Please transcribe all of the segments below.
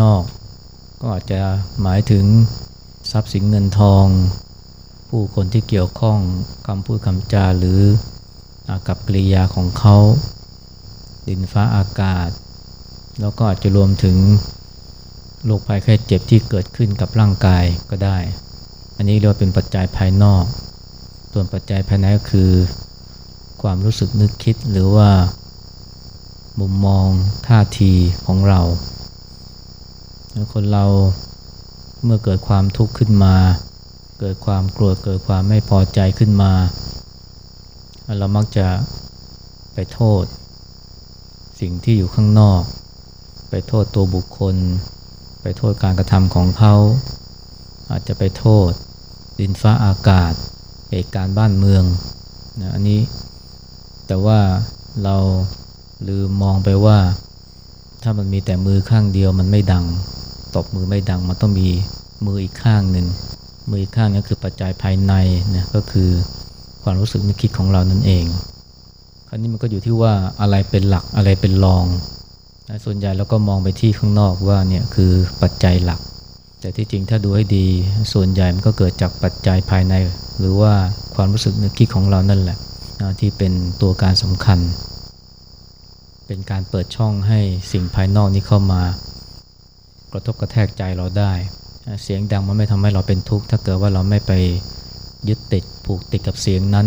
นอก ก็อาจจะหมายถึงทรัพย์สินเงินทอง ผู้คนที่เกี่ยวข้องคำพูดคำจาหรืออากับกริยาของเขา ดินฟ้าอากาศ แล้วก็อาจจะรวมถึงโรคภัยไข้เจ็บที่เกิดขึ้นกับร่างกายก็ได้ อันนี้เรียกว่าเป็นปัจจัยภายนอก ส่วนปัจจัยภายในก็คือ ความรู้สึกนึกคิดหรือว่า มุมมองท่าทีของเรา คนเราเมื่อเกิดความทุกข์ขึ้นมา เกิดความกลัวเกิดความไม่พอใจขึ้นมา เรามักจะไปโทษ สิ่งที่อยู่ข้างนอก ไปโทษตัวบุคคล ไปโทษการกระทำของเขา อาจจะไปโทษ ดินฟ้าอากาศ เหตุการณ์บ้านเมืองนะอันนี้ แต่ว่าเราลืมมองไปว่า ถ้ามันมีแต่มือข้างเดียวมันไม่ดัง ตบมือไม่ดังมันต้องมีมืออีกข้างหนึ่งมืออีกข้างนี้คือปัจจัยภายในนะก็คือความรู้สึกนึกคิดของเรานั่นเอง คราวนี้มันก็อยู่ที่ว่าอะไรเป็นหลักอะไรเป็นรองนะส่วนใหญ่เราก็มองไปที่ข้างนอกว่าเนี่ยคือปัจจัยหลัก แต่ที่จริงถ้าดูให้ดี ส่วนใหญ่มันก็เกิดจากปัจจัยภายใน หรือว่าความรู้สึกนึกคิดของเรานั่นแหละนะที่เป็นตัวการสำคัญ เป็นการเปิดช่องให้สิ่งภายนอกนี้เข้ามา กระทบกระแทกใจเราได้ เสียงดังมันไม่ทำให้เราเป็นทุกข์ ถ้าเกิดว่าเราไม่ไปยึดติดผูกติดกับเสียงนั้น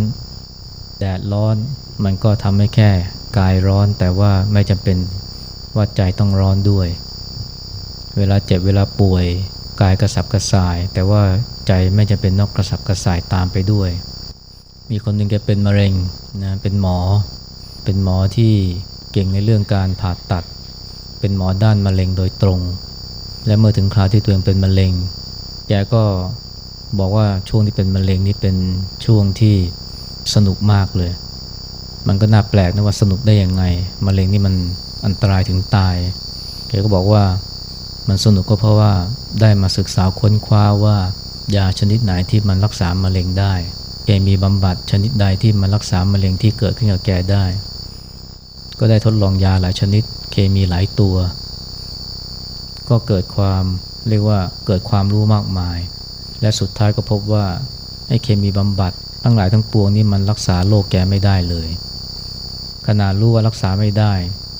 แดดร้อนมันก็ทำให้แค่กายร้อน แต่ว่าไม่จำเป็นว่าใจต้องร้อนด้วย เวลาเจ็บเวลาป่วยกายกระสับกระส่าย แต่ว่าใจไม่จำเป็นนอกกระสับกระส่ายตามไปด้วย มีคนหนึ่งแกเป็นมะเร็งนะเป็นหมอ เป็นหมอที่เก่งในเรื่องการผ่าตัด เป็นหมอด้านมะเร็งโดยตรง และเมื่อถึงคราวที่ตัวเองเป็นมะเร็ง แกก็บอกว่าช่วงที่เป็นมะเร็งนี่เป็นช่วงที่สนุกมากเลย มันก็น่าแปลกนะว่าสนุกได้ยังไง มะเร็งนี่มันอันตรายถึงตาย แกก็บอกว่ามันสนุกก็เพราะว่าได้มาศึกษาค้นคว้าว่ายาชนิดไหนที่มันรักษามะเร็งได้ แกมีบำบัดชนิดใดที่มันรักษามะเร็งที่เกิดขึ้นกับแกได้ ก็ได้ทดลองยาหลายชนิด เคมีหลายตัว ก็เกิดความเรียกว่าเกิดความรู้มากมาย และสุดท้ายก็พบว่าไอ้เคมีบำบัดทั้งหลายทั้งปวงนี่มันรักษาโรคแกไม่ได้เลย ขนาดรู้ว่ารักษาไม่ได้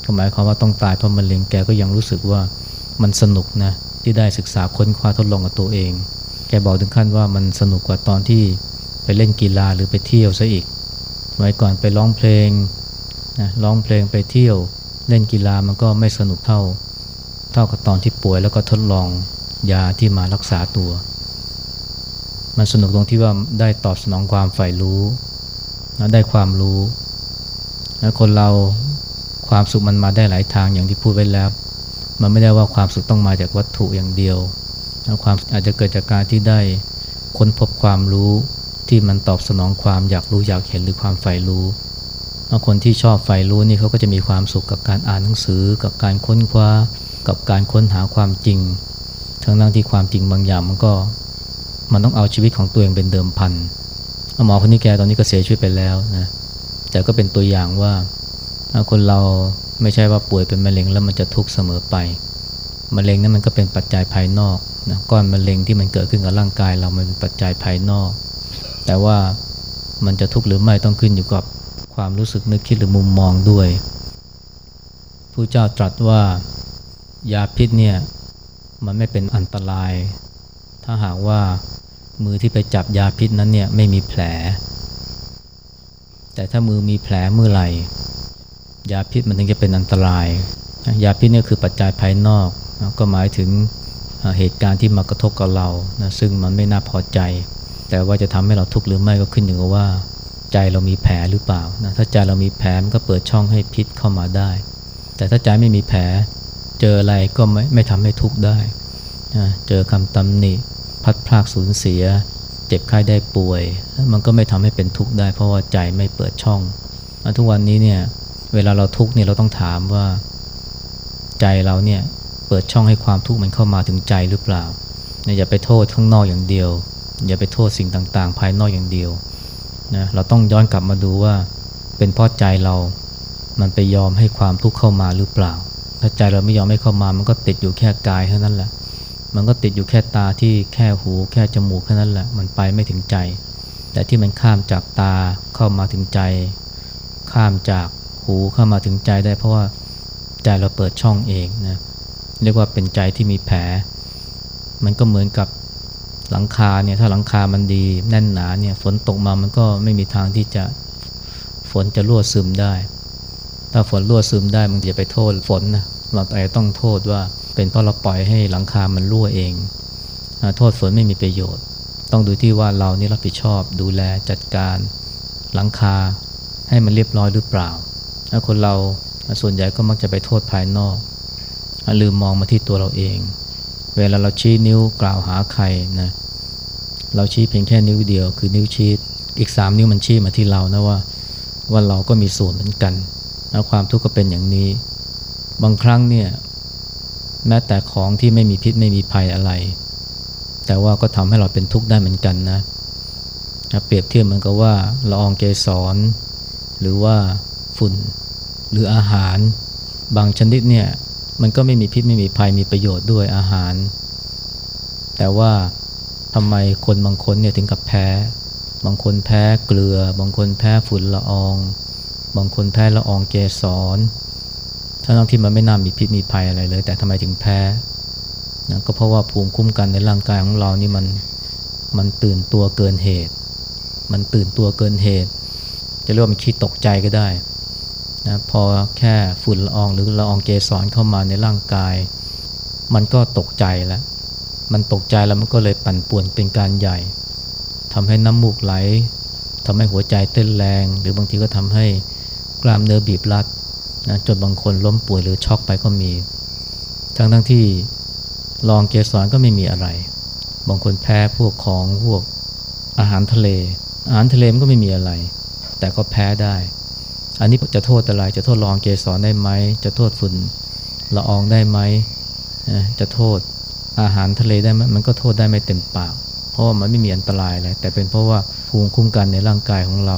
ก็หมายความว่าต้องตายเพราะมะเร็งแกก็ยังรู้สึกว่ามันสนุกนะที่ได้ศึกษาค้นคว้าทดลองกับตัวเอง แกบอกถึงขั้นว่ามันสนุกกว่าตอนที่ไปเล่นกีฬาหรือไปเที่ยวซะอีกสมัยก่อนไปร้องเพลงนะร้องเพลงไปเที่ยว เล่นกีฬามันก็ไม่สนุกเท่า เท่ากับตอนที่ป่วยแล้วก็ทดลองยาที่มารักษาตัว มันสนุกตรงที่ว่าได้ตอบสนองความใฝ่รู้นะได้ความรู้แล้วคนเราความสุขมันมาได้หลายทางอย่างที่พูดไว้แล้ว มันไม่ได้ว่าความสุขต้องมาจากวัตถุอย่างเดียวความอาจจะเกิดจากการที่ได้ค้นพบความรู้ที่มันตอบสนองความอยากรู้อยากเห็นหรือความใฝ่รู้คนที่ชอบใฝ่รู้นี่เขาก็จะมีความสุขกับการอ่านหนังสือ กับการค้นคว้า กับการค้นหาความจริง ทั้งนั้นที่ความจริงบางอย่างมันก็มันต้องเอาชีวิตของตัวเองเป็นเดิมพันหมอคนนี้แกตอนนี้ก็เสียชีวิตไปแล้วนะแต่ก็เป็นตัวอย่างว่าคนเราไม่ใช่ว่าป่วยเป็นมะเร็งแล้วมันจะทุกข์เสมอไปมะเร็งนั้นมันก็เป็นปัจจัยภายนอกนะก้อนมะเร็งที่มันเกิดขึ้นกับร่างกายเรามันเป็นปัจจัยภายนอก แต่ว่ามันจะทุกข์หรือไม่ต้องขึ้นอยู่กับความรู้สึกนึกคิดหรือมุมมองด้วยผู้เจ้าตรัสว่า ยาพิษเนี่ยมันไม่เป็นอันตราย ถ้าหากว่ามือที่ไปจับยาพิษนั้นเนี่ยไม่มีแผล แต่ถ้ามือมีแผลเมื่อไหร่ ยาพิษมันถึงจะเป็นอันตราย ยาพิษเนี่ยคือปัจจัยภายนอกนะก็หมายถึงเหตุการณ์ที่มากระทบกับเรานะซึ่งมันไม่น่าพอใจ แต่ว่าจะทำให้เราทุกข์หรือไม่ก็ขึ้นอยู่กับว่าใจเรามีแผลหรือเปล่านะถ้าใจเรามีแผลมันก็เปิดช่องให้พิษเข้ามาได้ แต่ถ้าใจไม่มีแผล เจออะไรก็ไม่ไม่ทำให้ทุกข์ได้นะเจอคำตำหนิพัดพลากสูญเสีย เจ็บไข้ได้ป่วย มันก็ไม่ทำให้เป็นทุกข์ได้ เพราะว่าใจไม่เปิดช่อง ทุกวันนี้เนี่ยเวลาเราทุกข์เนี่ยเราต้องถามว่า ใจเราเนี่ยเปิดช่องให้ความทุกข์มันเข้ามาถึงใจหรือเปล่าอย่าไปโทษข้างนอกอย่างเดียว อย่าไปโทษสิ่งต่างๆ ภายนอกอย่างเดียวนะเราต้องย้อนกลับมาดูว่าเป็นเพราะใจเรา มันไปยอมให้ความทุกข์เข้ามาหรือเปล่า ถ้าใจเราไม่ยอมให้เข้ามา มันก็ติดอยู่แค่กายเท่านั้นแหละ มันก็ติดอยู่แค่ตาที่แค่หูแค่จมูกแค่นั้นแหละ มันไปไม่ถึงใจ แต่ที่มันข้ามจากตาเข้ามาถึงใจ ข้ามจากหูเข้ามาถึงใจได้ เพราะว่าใจเราเปิดช่องเองนะเรียกว่าเป็นใจที่มีแผล มันก็เหมือนกับหลังคาเนี่ยถ้าหลังคามันดีแน่นหนาเนี่ยฝนตกมามันก็ไม่มีทางที่จะฝนจะรั่วซึมได้ ถ้าฝนรั่วซึมได้มันจะไปโทษฝนนะเราต่ต้องโทษว่าเป็นเพราะเราปล่อยให้หลังคามันรั่วเอง โทษฝนไม่มีประโยชน์ ต้องดูที่ว่าเรานี่รับผิดชอบ ดูแลจัดการหลังคาให้มันเรียบร้อยหรือเปล่าถ้าคนเราส่วนใหญ่ก็มักจะไปโทษภายนอก ลืมมองมาที่ตัวเราเอง เวลาเราชี้นิ้วกล่าวหาใครนะเราชี้เพียงแค่นิ้วเดียว คือนิ้วชี้อีกสามนิ้วมันชี้มาที่เรานะว่าว่าเราก็มีส่วนเหมือนกัน แล้วความทุกข์ก็เป็นอย่างนี้ บางครั้งเนี่ยแม้แต่ของที่ไม่มีพิษไม่มีภัยอะไร แต่ว่าก็ทำให้เราเป็นทุกข์ได้เหมือนกันนะเปรียบเทียบเหมือนกับว่าละอองเกสร หรือว่าฝุ่น หรืออาหาร บางชนิดเนี่ยมันก็ไม่มีพิษไม่มีภัยมีประโยชน์ด้วยอาหาร แต่ว่าทำไมคนบางคนเนี่ยถึงกับแพ้ บางคนแพ้เกลือ บางคนแพ้ฝุ่นละออง บางคนแพ้ละอองเกสรทั้งที่มันไม่น่ามีพิษมีภัยอะไรเลย แต่ทำไมถึงแพ้นะก็เพราะว่าภูมิคุ้มกันในร่างกายของเรานี่มันมันตื่นตัวเกินเหตุ มันตื่นตัวเกินเหตุ จะเรียกว่ามันคิดตกใจก็ได้นะพอแค่ฝุ่นละอองหรือละอองเกสรเข้ามาในร่างกาย มันก็ตกใจแล้ว มันตกใจแล้วมันก็เลยปั่นป่วนเป็นการใหญ่ทำให้น้ำมูกไหลทำให้หัวใจเต้นแรง หรือบางทีก็ทำให้ กล้ามเนื้อบีบรัดนะจนบางคนล้มป่วยหรือช็อกไปก็มี ทั้งทั้งที่ลองเกสรก็ไม่มีอะไร บางคนแพ้พวกของพวกอาหารทะเล อาหารทะเลมันก็ไม่มีอะไร แต่ก็แพ้ได้ อันนี้จะโทษอะไร จะโทษลอองเกสรได้ไหม จะโทษฝุ่นละอองได้ไหม จะโทษอาหารทะเลได้ไหมมันก็โทษได้ไม่เต็มปาก เพราะว่ามันไม่มีอันตรายอะไร แต่เป็นเพราะว่าภูมิคุ้มกันในร่างกายของเรา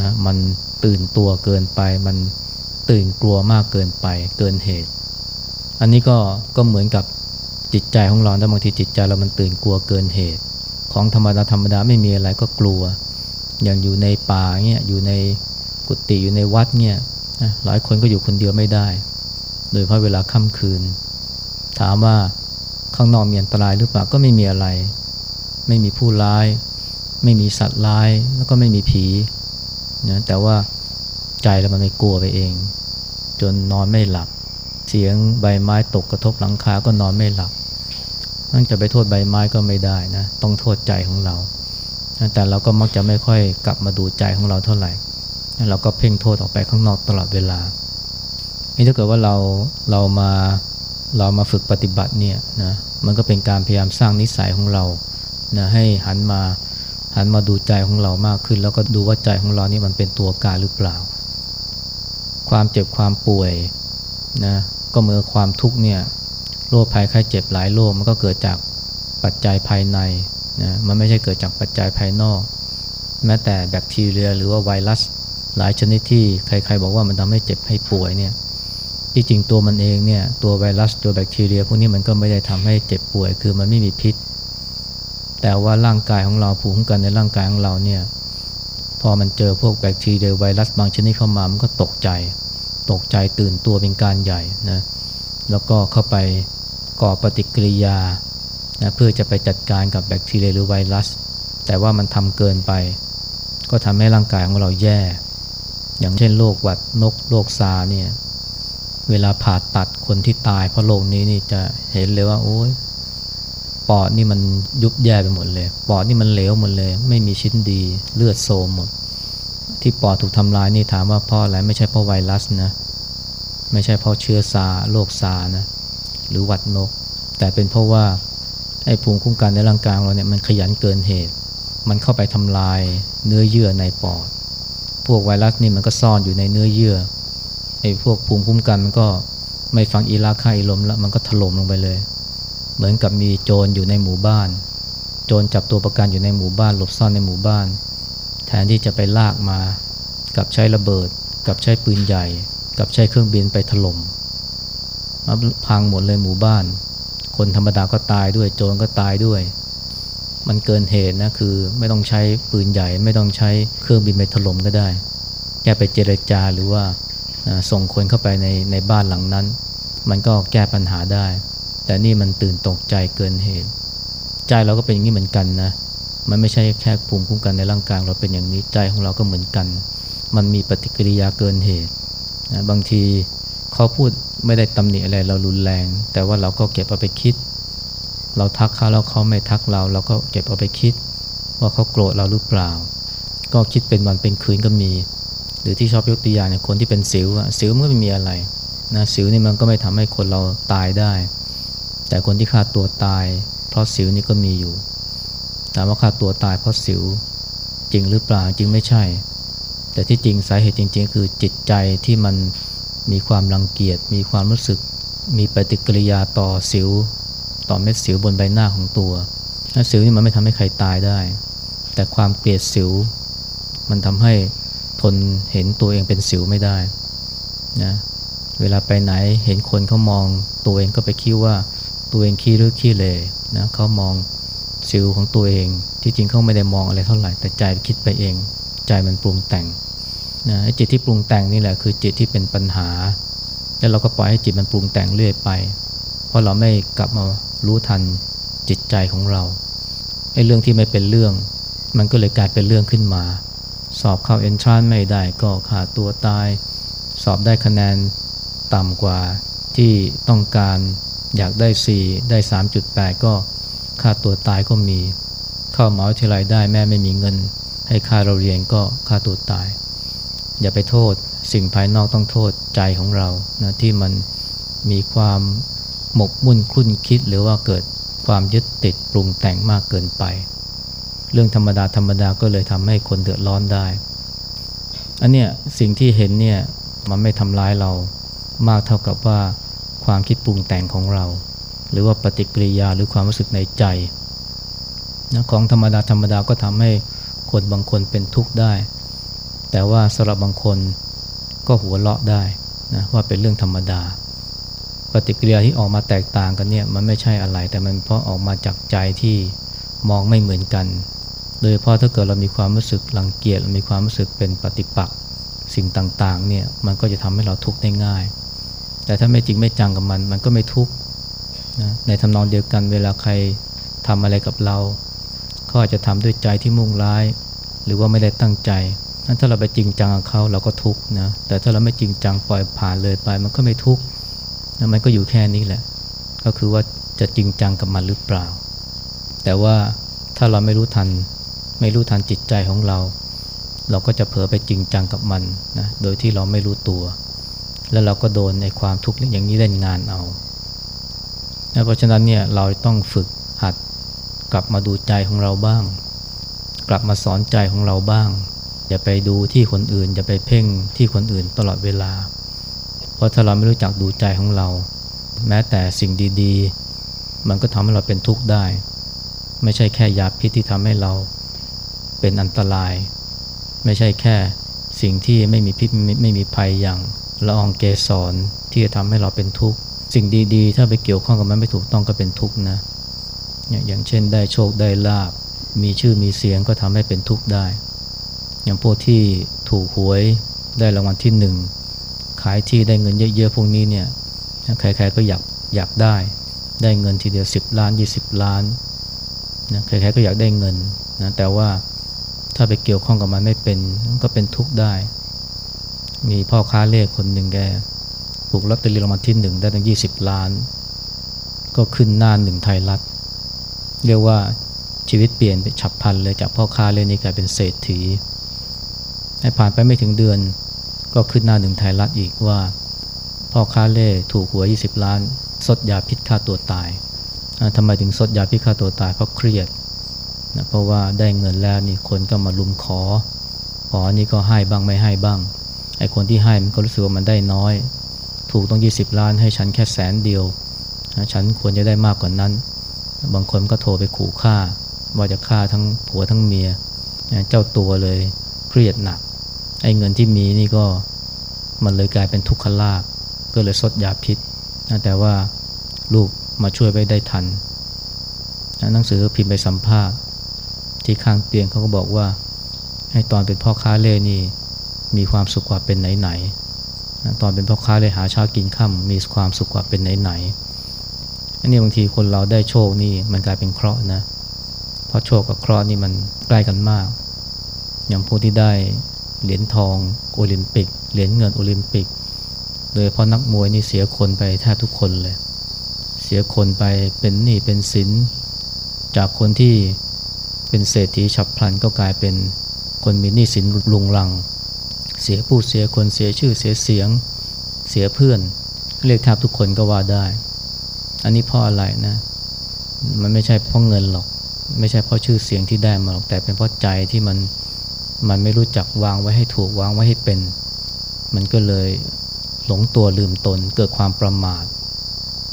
นะมันตื่นตัวเกินไป มันตื่นกลัวมากเกินไป เกินเหตุ อันนี้ก็ก็เหมือนกับจิตใจของเราแต่บางทีจิตใจเรามันตื่นกลัวเกินเหตุ ของธรรมดาธรรมดาไม่มีอะไรก็กลัว อย่างอยู่ในป่าเงี้ยอยู่ในกุฏิอยู่ในวัดเนี่ยหลายคนก็อยู่คนเดียวไม่ได้ โดยเพราะเวลาค่ำคืน ถามว่าข้างนอกมีอันตรายหรือเปล่าก็ไม่มีอะไร ไม่มีผู้ร้าย ไม่มีสัตว์ร้ายแล้วก็ไม่มีผี นะแต่ว่าใจเรามันไม่กลัวไปเอง จนนอนไม่หลับ เสียงใบไม้ตกกระทบหลังคาก็นอนไม่หลับนั่นจะไปโทษใบไม้ก็ไม่ได้นะต้องโทษใจของเรา แต่เราก็มักจะไม่ค่อยกลับมาดูใจของเราเท่าไหร่เราก็เพ่งโทษออกไปข้างนอกตลอดเวลานี่ถ้าเกิดว่าเราเรามาเรามาฝึกปฏิบัติเนี่ยนะมันก็เป็นการพยายามสร้างนิสัยของเรานะให้หันมา หันมาดูใจของเรามากขึ้น แล้วก็ดูว่าใจของเรานี่มันเป็นตัวการหรือเปล่า ความเจ็บความป่วยนะก็เมื่อความทุกข์เนี่ยโรคภัยไข้เจ็บหลายโรคมันก็เกิดจากปัจจัยภายในนะมันไม่ใช่เกิดจากปัจจัยภายนอก แม้แต่แบคทีเรีย หรือว่าไวรัสหลายชนิดที่ใครๆบอกว่ามันทำให้เจ็บให้ป่วยเนี่ยที่จริงตัวมันเองเนี่ยตัวไวรัสตัวแบคทีเรีย พวกนี้มันก็ไม่ได้ทำให้เจ็บป่วย คือมันไม่มีพิษ แต่ว่าร่างกายของเราภูมิคุ้มกันในร่างกายของเราเนี่ยพอมันเจอพวกแบคทีเรียไวรัสบางชนิดเข้ามามันก็ตกใจ ตกใจตื่นตัวเป็นการใหญ่นะแล้วก็เข้าไปก่อปฏิกิริยานะเพื่อจะไปจัดการกับแบคทีเรียหรือไวรัส แต่ว่ามันทำเกินไป ก็ทำให้ร่างกายของเราแย่ อย่างเช่นโรคหวัดนกโรคซาเนี่ยเวลาผ่าตัดคนที่ตายเพราะโรคนี้นี่จะเห็นเลยว่าโอ้ย ปอดนี่มันยุบแย่ไปหมดเลย ปอดนี่มันเหลวหมดเลย ไม่มีชิ้นดีเลือดโซมหมด ที่ปอดถูกทำลายนี่ถามว่าเพราะอะไรไม่ใช่เพราะไวรัสนะ ไม่ใช่เพราะเชื้อซาโรคซานะหรือหวัดนก แต่เป็นเพราะว่าไอ้ภูมิคุ้มกันในร่างกายเราเนี่ยมันขยันเกินเหตุ มันเข้าไปทำลายเนื้อเยื่อในปอด พวกไวรัสนี่มันก็ซ่อนอยู่ในเนื้อเยื่อไอ้พวกภูมิคุ้มกันมันก็ไม่ฟังอีลาค่าอีลมแล้วมันก็ถล่มลงไปเลย เหมือนกับมีโจรอยู่ในหมู่บ้าน โจรจับตัวประกันอยู่ในหมู่บ้าน หลบซ่อนในหมู่บ้าน แทนที่จะไปลากมา กับใช้ระเบิด กับใช้ปืนใหญ่ กับใช้เครื่องบินไปถล่มมาพังหมดเลยหมู่บ้าน คนธรรมดาก็ตายด้วย โจรก็ตายด้วย มันเกินเหตุนะคือไม่ต้องใช้ปืนใหญ่ ไม่ต้องใช้เครื่องบินไปถล่มก็ได้ แค่ไปเจรจาหรือว่าส่งคนเข้าไปในในบ้านหลังนั้น มันก็แก้ปัญหาได้ แต่นี่มันตื่นตกใจเกินเหตุ ใจเราก็เป็นอย่างนี้เหมือนกันนะ มันไม่ใช่แค่ภูมิคุ้มกันในร่างกายเราเป็นอย่างนี้ใจของเราก็เหมือนกัน มันมีปฏิกิริยาเกินเหตุนะบางทีเขาพูดไม่ได้ตำหนิอะไรเรารุนแรง แต่ว่าเราก็เก็บเอาไปคิด เราทักเขาแล้วเขาไม่ทักเรา เราก็เก็บเอาไปคิด ว่าเขาโกรธเราหรือเปล่า ก็คิดเป็นวันเป็นคืนก็มี หรือที่ชอบยกตัวอย่างเนี่ยคนที่เป็นสิวอะสิวมันก็ไม่มีอะไรนะสิวนี่มันก็ไม่ทำให้คนเราตายได้ แต่คนที่ฆ่าตัวตาย เพราะสิวนี่ก็มีอยู่ถามว่าฆ่าตัวตายเพราะสิวจริงหรือเปล่าจริงไม่ใช่ แต่ที่จริงสาเหตุจริง ๆ คือจิตใจที่มันมีความรังเกียจมีความรู้สึก มีปฏิกิริยาต่อสิว ต่อเม็ดสิวบนใบหน้าของตัวสิวนี่มันไม่ทำให้ใครตายได้ แต่ความเกลียดสิว มันทำให้ทนเห็นตัวเองเป็นสิวไม่ได้นะเวลาไปไหนเห็นคนเขามองตัวเองก็ไปคิดว่า ตัวเองขี้หรือขี้เลยนะเขามองสิวของตัวเอง ที่จริงเขาไม่ได้มองอะไรเท่าไหร่ แต่ใจคิดไปเอง ใจมันปรุงแต่งนะจิตที่ปรุงแต่งนี่แหละคือจิตที่เป็นปัญหา แล้วเราก็ปล่อยให้จิตมันปรุงแต่งเรื่อยไป เพราะเราไม่กลับมารู้ทันจิตใจของเราไอ้เรื่องที่ไม่เป็นเรื่อง มันก็เลยกลายเป็นเรื่องขึ้นมา สอบเข้าเอนทรานไม่ได้ก็ขาดตัวตาย สอบได้คะแนนต่ำกว่าที่ต้องการ อยากได้ 4 ได้ 3.8 ก็ค่าตัวตายก็มี เข้าหมหาวิทยาลัยได้แม่ไม่มีเงิน ให้ค่าเราเรียนก็ค่าตัวตาย อย่าไปโทษสิ่งภายนอกต้องโทษใจของเรานะที่มันมีความหมกมุ่นคุ้นคิดหรือว่าเกิดความยึดติดปรุงแต่งมากเกินไป เรื่องธรรมดาธรรมดาก็เลยทำให้คนเดือดร้อนได้ อันเนี้ยสิ่งที่เห็นเนี่ยมันไม่ทำร้ายเรามากเท่ากับว่า ความคิดปรุงแต่งของเรา หรือว่าปฏิกิริยาหรือความรู้สึกในใจนะของธรรมดาธรรมดาก็ทำให้คนบางคนเป็นทุกข์ได้ แต่ว่าสำหรับบางคนก็หัวเราะได้นะว่าเป็นเรื่องธรรมดา ปฏิกิริยาที่ออกมาแตกต่างกันเนี่ยมันไม่ใช่อะไร แต่มันเพราะออกมาจากใจที่มองไม่เหมือนกัน โดยเพราะถ้าเกิดเรามีความรู้สึกรังเกียจมีความรู้สึกเป็นปฏิปักษ์สิ่งต่างๆเนี่ยมันก็จะทำให้เราทุกข์ได้ง่าย แต่ถ้าไม่จริงไม่จังกับมัน มันก็ไม่ทุกข์นะในทำนองเดียวกันเวลาใครทำอะไรกับเราเขาอาจจะทำด้วยใจที่มุ่งร้าย หรือว่าไม่ได้ตั้งใจนั้นถ้าเราไปจริงจังกับเขาเราก็ทุกข์นะแต่ถ้าเราไม่จริงจังปล่อยผ่านเลยไป มันก็ไม่ทุกข์นะมันก็อยู่แค่นี้แหละ ก็คือว่าจะจริงจังกับมันหรือเปล่า แต่ว่าถ้าเราไม่รู้ทัน ไม่รู้ทันจิตใจของเรา เราก็จะเผลอไปจริงจังกับมันนะโดยที่เราไม่รู้ตัว แล้วเราก็โดนในความทุกข์อย่างนี้เล่นงานเอา เพราะฉะนั้นเนี่ยเราต้องฝึกหัดกลับมาดูใจของเราบ้าง กลับมาสอนใจของเราบ้าง อย่าไปดูที่คนอื่น อย่าไปเพ่งที่คนอื่นตลอดเวลา เพราะถ้าเราไม่รู้จักดูใจของเรา แม้แต่สิ่งดีๆ มันก็ทำให้เราเป็นทุกข์ได้ ไม่ใช่แค่ยาพิษที่ทำให้เราเป็นอันตราย ไม่ใช่แค่สิ่งที่ไม่มีพิษไม่มีภัยอย่าง ละอองเกสรที่จะทำให้เราเป็นทุกข์ สิ่งดีๆ ถ้าไปเกี่ยวข้องกับมันไม่ถูกต้องก็เป็นทุกข์นะ อย่างเช่นได้โชคได้ลาบ มีชื่อมีเสียงก็ทำให้เป็นทุกข์ได้ อย่างพวกที่ถูกหวยได้รางวัลที่หนึ่งขายที่ได้เงินเยอะๆพวกนี้เนี่ยใครๆก็อยากอยากได้ ได้เงินทีเดียว 10 ล้าน 20 ล้านนะใครๆก็อยากได้เงินนะแต่ว่าถ้าไปเกี่ยวข้องกับมันไม่เป็นก็เป็นทุกข์ได้ มีพ่อค้าเลขคนหนึ่งแกถูกลอตเตอรี่รางวัลที่หนึ่งได้ตั้ง20ล้าน ก็ขึ้นหน้าหนึ่งไทยรัฐ เรียกว่าชีวิตเปลี่ยนไปฉับพลันเลยจากพ่อค้าเล่นนี้กลายเป็นเศรษฐีให้ผ่านไปไม่ถึงเดือน ก็ขึ้นหน้าหนึ่งไทยรัฐอีกว่า พ่อค้าเล่ถูกหวย20 ล้าน สดยาพิษฆ่าตัวตายทำไมถึงสดยาพิษฆ่าตัวตายเพราะเครียดนะเพราะว่าได้เงินแล้วนี่คนก็มาลุมขอ ขอนี่ก็ให้บ้างไม่ให้บ้าง ไอ้คนที่ให้มันก็รู้สึกว่ามันได้น้อย ถูกต้อง 20 ล้านให้ฉันแค่แสนเดียวฉันควรจะได้มากกว่านนั้น บางคนก็โทรไปขู่ฆ่า ว่าจะฆ่าทั้งผัวทั้งเมีย เจ้าตัวเลยเครียดหนัก ไอ้เงินที่มีนี่ก็มันเลยกลายเป็นทุกขลาภก็เลยซดยาพิษ แต่ว่าลูกมาช่วยไว้ได้ทัน หนังสือพิมพ์ไปสัมภาษณ์ ที่ข้างเตียงเขาก็บอกว่า ให้ตอนเป็นพ่อค้าเล่นี่ มีความสุขกว่าเป็นไหนๆตอนเป็นพ่อค้าเล่หาเช้ากินค่ำมีความสุขกว่าเป็นไหนๆอันนี้บางทีคนเราได้โชคนี่มันกลายเป็นเคราะห์นะเพราะโชคกับเคราะห์นี่มันใกล้กันมาก อย่างผู้ที่ได้เหรียญทองโอลิมปิกเหรียญเงินโอลิมปิก โดยเพราะนักมวยนี่เสียคนไปแทบทุกคนเลย เสียคนไปเป็นหนี้เป็นสินจากคนที่เป็นเศรษฐีฉับพลันก็กลายเป็นคนมีหนี้สินลุงรัง เสียผู้เสียคนเสียชื่อเสียเสียงเสียเพื่อน เรียกแทบทุกคนก็ว่าได้ อันนี้เพราะอะไรนะ มันไม่ใช่เพราะเงินหรอก ไม่ใช่เพราะชื่อเสียงที่ได้มาหรอกแต่เป็นเพราะใจที่มันมันไม่รู้จักวางไว้ให้ถูกวางไว้ให้เป็น มันก็เลยหลงตัวลืมตนเกิดความประมาท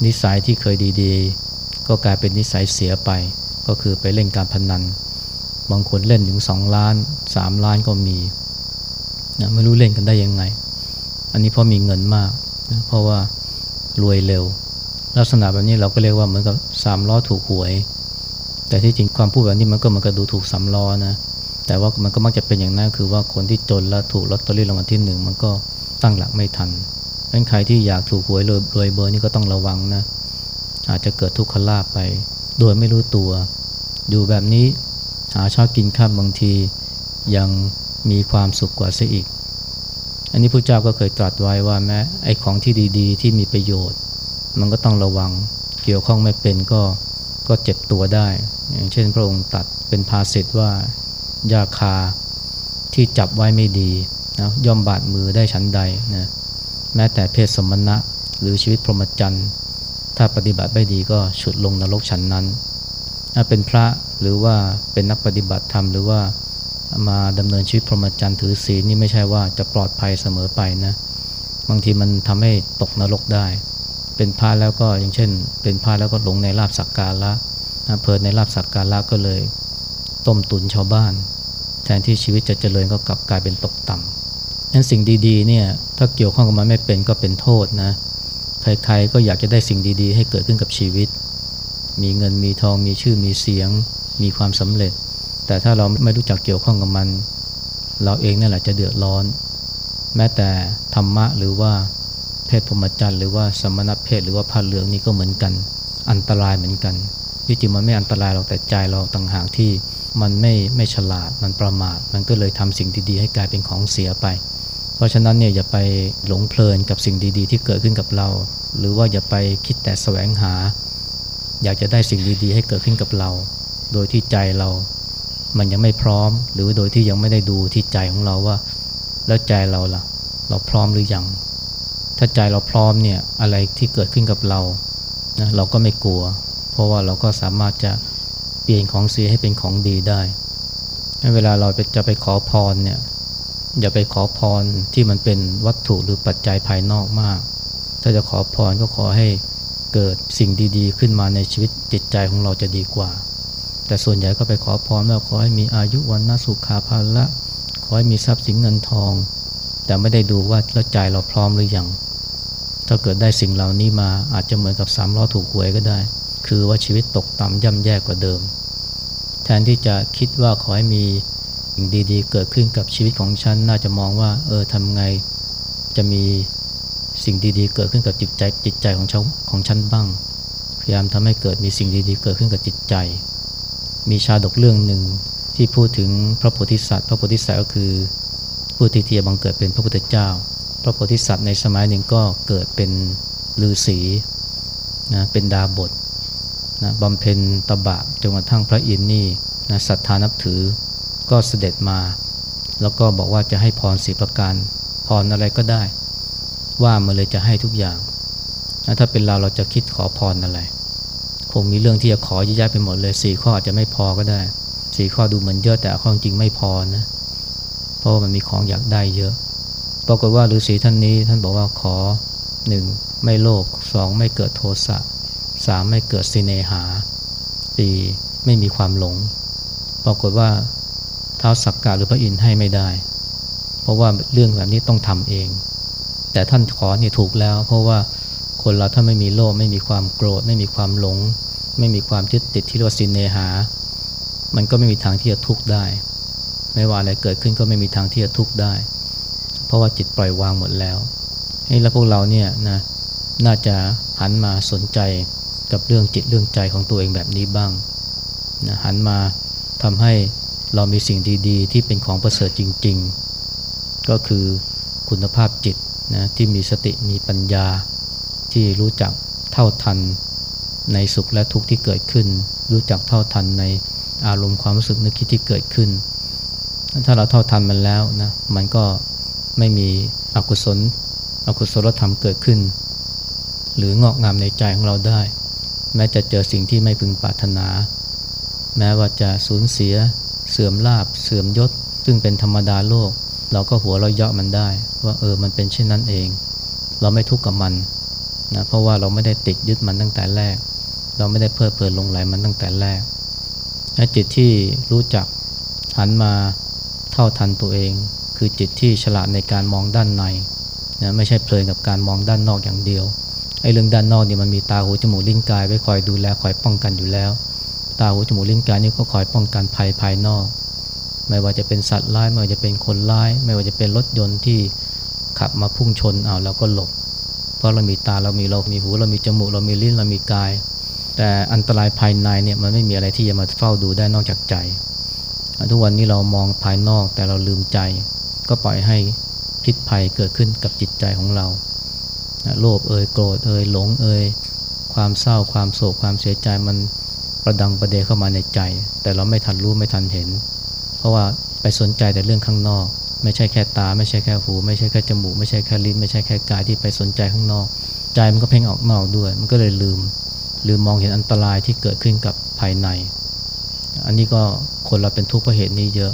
นิสัยที่เคยดีๆ ก็กลายเป็นนิสัยเสียไป ก็คือไปเล่นการพนัน บางคนเล่นถึง 2 ล้าน 3 ล้านก็มี นะไม่รู้เล่นกันได้ยังไง อันนี้เพราะมีเงินมากนะเพราะว่ารวยเร็ว ลักษณะแบบนี้เราก็เรียกว่าเหมือนกับสามล้อถูกหวย แต่ที่จริงความพูดแบบนี้มันก็มันก็ดูถูกสามล้อนะแต่ว่ามันก็มักจะเป็นอย่างนั้นคือว่าคนที่จนแล้วถูกลอตเตอรี่รางวัลที่หนึ่งมันก็ตั้งหลักไม่ทันเป็นใครที่อยากถูกหวยรวยเบอร์นี่ก็ต้องระวังนะอาจจะเกิดทุกขลาภไป โดยไม่รู้ตัว อยู่แบบนี้หาชอบกินข้ามบางที ยัง มีความสุขกว่าเสียอีก อันนี้พระเจ้าก็เคยตรัสไว้ว่าแม้ไอ้ของที่ดีๆ ที่มีประโยชน์ มันก็ต้องระวังเกี่ยวข้องไม่เป็นก็ก็เจ็บตัวได้ อย่างเช่นพระองค์ตัดเป็นภาษิตว่ายาคาที่จับไว้ไม่ดีนะย่อมบาดมือได้ชั้นใดนะแม้แต่เพศสมณะหรือชีวิตพรหมจรรย์ ถ้าปฏิบัติไม่ดีก็ฉุดลงนรกชั้นนั้นถ้าเป็นพระหรือว่าเป็นนักปฏิบัติธรรมหรือว่า มาดำเนินชีวิตพรหมจรรย์ถือศีลนี่ไม่ใช่ว่าจะปลอดภัยเสมอไปนะบางทีมันทำให้ตกนรกได้ เป็นพระแล้วก็อย่างเช่น เป็นพระแล้วก็หลงในลาบสักการะเพลินในลาบสักการะก็เลย ต้มตุนชาวบ้าน แทนที่ชีวิตจะเจริญก็กลับกลายเป็นตกต่ำนั้นสิ่งดีๆเนี่ยถ้าเกี่ยวข้องกับมันไม่เป็นก็เป็นโทษนะใครๆก็อยากจะได้สิ่งดีๆ ให้เกิดขึ้นกับชีวิต มีเงินมีทองมีชื่อมีเสียง มีความสำเร็จ แต่ถ้าเราไม่รู้จักเกี่ยวข้องกับมัน เราเองนั่นแหละจะเดือดร้อน แม้แต่ธรรมะหรือว่าเพศพรหมจรรย์หรือว่าสมณเพศหรือว่าผ้าเหลืองนี่ก็เหมือนกัน อันตรายเหมือนกันที่จริงมันไม่อันตรายหรอกแต่ใจเราต่างหากที่มันไม่ไม่ฉลาดมันประมาทมันก็เลยทำสิ่งดีๆให้กลายเป็นของเสียไป เพราะฉะนั้นเนี่ยอย่าไปหลงเพลินกับสิ่งดีๆ ที่เกิดขึ้นกับเรา หรือว่าอย่าไปคิดแต่แสวงหา อยากจะได้สิ่งดีๆ ให้เกิดขึ้นกับเรา โดยที่ใจเรา มันยังไม่พร้อม หรือโดยที่ยังไม่ได้ดูที่ใจของเราว่า แล้วใจเราล่ะ เราพร้อมหรือยัง ถ้าใจเราพร้อมเนี่ยอะไรที่เกิดขึ้นกับเรานะเราก็ไม่กลัว เพราะว่าเราก็สามารถจะเปลี่ยนของเสียให้เป็นของดีได้เวลาเราจะไปขอพรเนี่ยอย่าไปขอพรที่มันเป็นวัตถุหรือปัจจัยภายนอกมาก ถ้าจะขอพรก็ขอให้เกิดสิ่งดีๆ ขึ้นมาในชีวิตจิตใจของเราจะดีกว่า แต่ส่วนใหญ่ก็ไปขอพรแล้วขอให้มีอายุวันนาสุขาภาละขอให้มีทรัพย์สินเงินทอง แต่ไม่ได้ดูว่าแล้วใจเราพร้อมหรือยังถ้าเกิดได้สิ่งเหล่านี้มาอาจจะเหมือนกับสามล้อถูกหวยก็ได้ คือว่าชีวิตตกต่ำย่ำแย่กว่าเดิม แทนที่จะคิดว่าขอให้มีสิ่งดีๆ เกิดขึ้นกับชีวิตของฉันน่าจะมองว่า เออทำไงจะมีสิ่งดีๆ เกิดขึ้นกับจิตใจจิตใจของฉันของฉันบ้าง พยายามทำให้เกิดมีสิ่งดีๆ เกิดขึ้นกับจิตใจ มีชาดกเรื่องหนึ่งที่พูดถึงพระโพธิสัตว์ พระโพธิสัตว์ก็คือผู้ที่ที่บังเกิดเป็นพระพุทธเจ้า พระโพธิสัตว์ในสมัยหนึ่งก็เกิดเป็นฤาษีนะเป็นดาบทนะบำเพ็ญตบะจนกระทั่งพระอินทร์นี่นะศรัทธานับถือก็เสด็จมา แล้วก็บอกว่าจะให้พรสีประการพรอะไรก็ได้ ว่ามาเลยจะให้ทุกอย่างนะถ้าเป็นเราเราจะคิดขอพรอะไร คงมีเรื่องที่จะขอเยอะแยะไปหมดเลยสี่ข้ออาจจะไม่พอก็ได้สี่ข้อดูเหมือนเยอะแต่ข้อจริงไม่พอนะเพราะามันมีของอยากได้เยอะปรากฏว่าฤาษีท่านนี้ท่านบอกว่าขอหนึ่งไม่โลภสองไม่เกิดโทสะสามไม่เกิดสิเนหาสี่ไม่มีความหลง ปรากฏว่าเท้าสักกะหรือพระอินทร์ให้ไม่ได้ เพราะว่าเรื่องแบบนี้ต้องทำเอง แต่ท่านขอเนี่ยถูกแล้ว เพราะว่า คนเราถ้าไม่มีโลภไม่มีความโกรธ ไม่มีความหลง ไม่มีความยึดติดที่เรียกว่าสินเนหา มันก็ไม่มีทางที่จะทุกข์ได้ ไม่ว่าอะไรเกิดขึ้นก็ไม่มีทางที่จะทุกข์ได้ เพราะว่าจิตปล่อยวางหมดแล้วให้แล้วพวกเราเนี่ยนะน่าจะหันมาสนใจกับเรื่องจิตเรื่องใจของตัวเองแบบนี้บ้างนะหันมาทำให้เรามีสิ่งดีๆ ที่เป็นของประเสริฐจริง ๆ ก็คือคุณภาพจิตนะที่มีสติมีปัญญา ที่รู้จักเท่าทัน ในสุขและทุกข์ที่เกิดขึ้น รู้จักเท่าทันในอารมณ์ความรู้สึกนึกคิดที่เกิดขึ้น ถ้าเราเท่าทันมันแล้วนะมันก็ไม่มีอกุศล อกุศลธรรมเกิดขึ้น หรืองอกงามในใจของเราได้ แม้จะเจอสิ่งที่ไม่พึงปรารถนา แม้ว่าจะสูญเสีย เสื่อมลาบ เสื่อมยศ ซึ่งเป็นธรรมดาโลก เราก็หัวเราะเยาะมันได้ ว่าเออมันเป็นเช่นนั้นเอง เราไม่ทุกข์กับมัน นะเพราะว่าเราไม่ได้ติดยึดมันตั้งแต่แรก เราไม่ได้เพลิดเพลินลงไหลมันตั้งแต่แรกจิตที่รู้จักหันมาเท่าทันตัวเอง คือจิตที่ฉลาดในการมองด้านในนะไม่ใช่เพลินกับการมองด้านนอกอย่างเดียวไอ้เรื่องด้านนอกนี่มันมีตาหูจมูกลิ้นกายไว้คอยดูแลคอยป้องกันอยู่แล้ว ตาหูจมูกลิ้นกายนี่ก็คอยป้องกันภัยภายนอก ไม่ว่าจะเป็นสัตว์ร้ายไม่ว่าจะเป็นคนร้าย ไม่ว่าจะเป็นรถยนต์ที่ขับมาพุ่งชนเอาเราก็หลบ เพราะเรามีตาเรามีเรามีหูเรามีจมูกเรามีลิ้นเรามีกาย แต่อันตรายภายในเนี่ยมันไม่มีอะไรที่จะมาเฝ้าดูได้นอกจากใจ ทุกวันนี้เรามองภายนอกแต่เราลืมใจ ก็ปล่อยให้พิษภัยเกิดขึ้นกับจิตใจของเรา โลภเอ่ยโกรธเอ่ยหลงเอ่ยความเศร้าความโศกความเสียใจมันประดังประเดเข้ามาในใจ แต่เราไม่ทันรู้ไม่ทันเห็น เพราะว่าไปสนใจแต่เรื่องข้างนอก ไม่ใช่แค่ตา ไม่ใช่แค่หู ไม่ใช่แค่จมูก ไม่ใช่แค่ลิ้น ไม่ใช่แค่กายที่ไปสนใจข้างนอก ใจมันก็เพ่งออกนอกด้วย มันก็เลยลืม ลืมมองเห็นอันตรายที่เกิดขึ้นกับภายใน อันนี้ก็คนเราเป็นทุกข์เพราะเหตุนี้เยอะ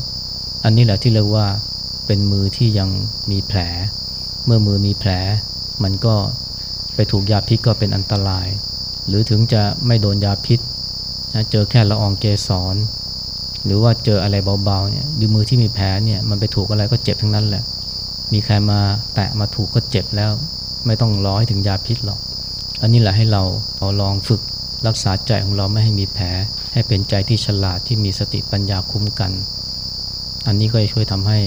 อันนี้แหละที่เรียกว่าเป็นมือที่ยังมีแผล เมื่อมือมีแผล มันก็ไปถูกยาพิษก็เป็นอันตราย หรือถึงจะไม่โดนยาพิษนะเจอแค่ละอองเกสร หรือว่าเจออะไรเบาๆเนี่ยดูมือที่มีแผลเนี่ยมันไปถูกอะไรก็เจ็บทั้งนั้นแหละ มีใครมาแตะมาถูกก็เจ็บแล้ว ไม่ต้องรอให้ถึงยาพิษหรอก อันนี้แหละให้เราเอาลองฝึกรักษาใจของเราไม่ให้มีแผล ให้เป็นใจที่ฉลาดที่มีสติปัญญาคุ้มกัน อันนี้ก็จะช่วยทำให้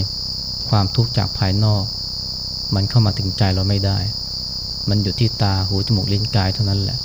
ความทุกข์จากภายนอก มันเข้ามาถึงใจเราไม่ได้ มันอยู่ที่ตาหูจมูกลิ้นกายเท่านั้นแหละ